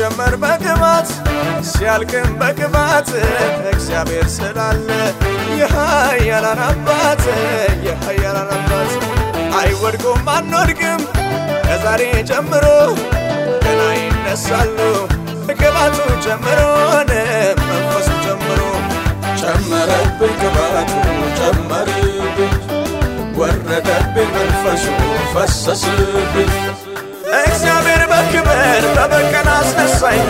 ሲጀመር በቅባት ሲያልቅም በቅባት እግዚአብሔር ስላለ የኃያላን አባት የኃያላን አባት አይወድቁም አንወድቅም። ከዛሬ ጀምሮ ገና ይነሳሉ። ቅባቱ ጀምሮን መንፈሱ ጀምሮ ጨመረብኝ ቅባቱ ጨመርብኝ ወረደብኝ መንፈሱ ፈሰስብኝ እግዚአብሔር በክብር በበቀል አስነሳኝ።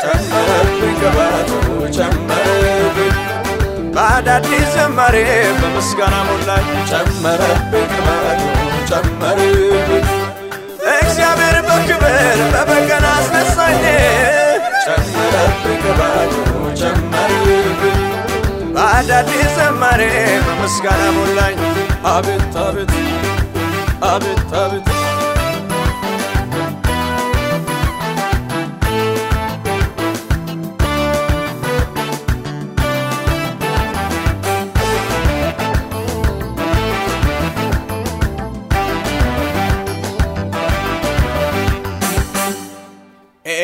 ጨመረብኝ ቅባቱ ጨመርብኝ በአዳዲስ ዘማሬ በምስጋና ሞላኝ። ጨመረብኝ ቅባቱ ጨመርብኝ እግዚአብሔር በክብር በበቀል አስነሳኝ። ጨመረብኝ ቅባቱ ጨመርብኝ በአዳዲስ ዘማሬ በምስጋና ሞላኝ። አቤት አቤት አቤት አቤት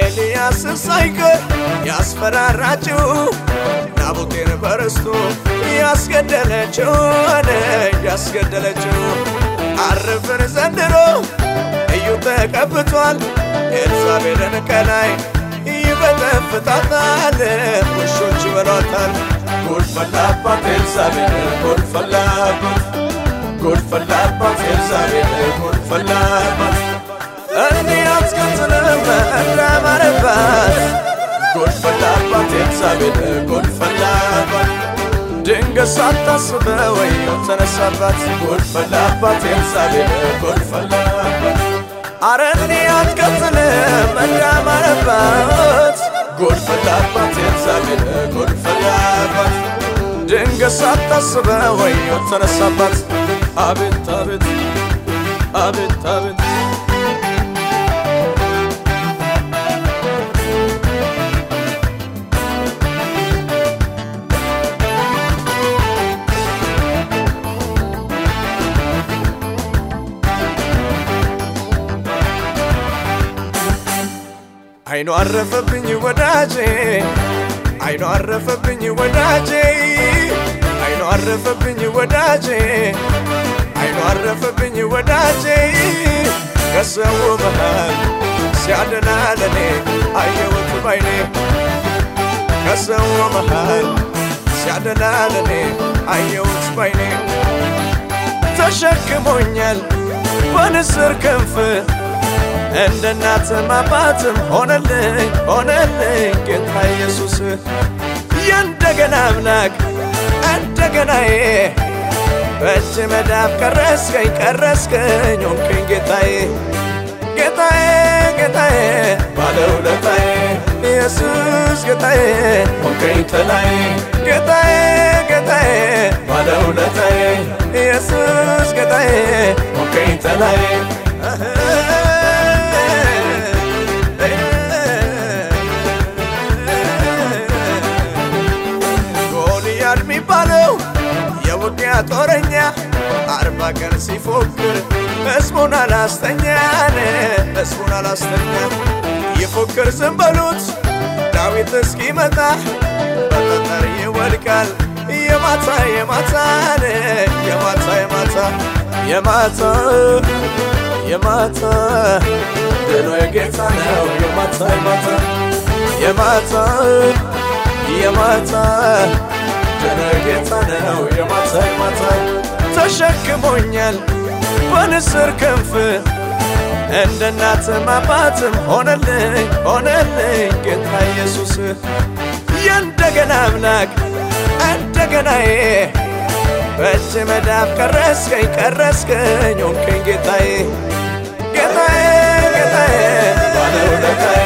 ኤልያስን ሳይቀር ያስፈራራችው ናቡቴን በርስቱ ያስገደለችውን ያስገደለችው። አርፍን ዘንድሮ እዩ ተቀብቷል ኤልዛቤልን ከላይ ይበጠፍጣታል ውሾች ይበሏታል። ጉድ ፈላባት ኤልዛቤል ጉድ ፈላባት ጉድ ፈላባት ኤልዛቤል ጉድ ፈላባት እንዲህ አትቀጥልም እንዳማረባት ጉድ ፈላባት ኤልዛቤል ጉድ ፈላባት ድንገት ሳታስበው ተነሳባት ጉድ ፈላባት ኤልዛቤል ጉድ ፈላባት አረ እንዲህ አትቀጥልም እንዳማረባት ጉድ ፈላባት ኤልዛቤል ጉድ ፈላባት ድንገት ሳታስበው ተነሳባት አቤት አቤት አቤት አቤት አይኑ አረፈብኝ ወዳጄ አይኑ አረፈብኝ ወዳጄ አይኑ አረፈብኝ ወዳጄ አይኑ አረፈብኝ ወዳጄ። ከሰው መሃል ሲያደላ ለኔ አየሁት ባይኔ። ከሰው መሃል ሲያደላ ለኔ አየሁት ባይኔ። ተሸክሞኛል በንስር ክንፍ እንደ እናትም አባትም ሆነልኝ ሆነልኝ ጌታ ኢየሱስ። የእንደገና አምላክ እንደገናዬ በእጅ መዳፍ ቀረስከኝ ቀረስከኝ ሆንከኝ ጌታዬ ጌታዬ ጌታዬ ባለውለታዬ ኢየሱስ ጌታዬ ሆንከኝ ተላዬ ጌታዬ ጌታዬ ባለውለታዬ ኢየሱስ ጌታዬ ሆንከኝ ተላዬ ቀን ሲፎክር ሕዝቡን አላስተኛን ሕዝቡን አላስተኛ ይፎክር ዝም በሉት ዳዊት እስኪመጣ በጠጠር ይወድቃል። የማታ የማታን የማታ የማታ የማታ የማታ። ድሎ የጌታ ነው የማታ የማታ የማታ የማታ። ድሎ የጌታ ነው የማታ የማታ ተሸክሞኛል። በንስር ክንፍ እንደ እናትም አባትም ሆነልኝ ሆነልኝ ጌታ ኢየሱስ። የእንደገና አምላክ እንደገናዬ በእጅ መዳፍ ቀረስከኝ ቀረስከኝ ሆንከኝ ጌታዬ። ጌታዬ ጌታዬ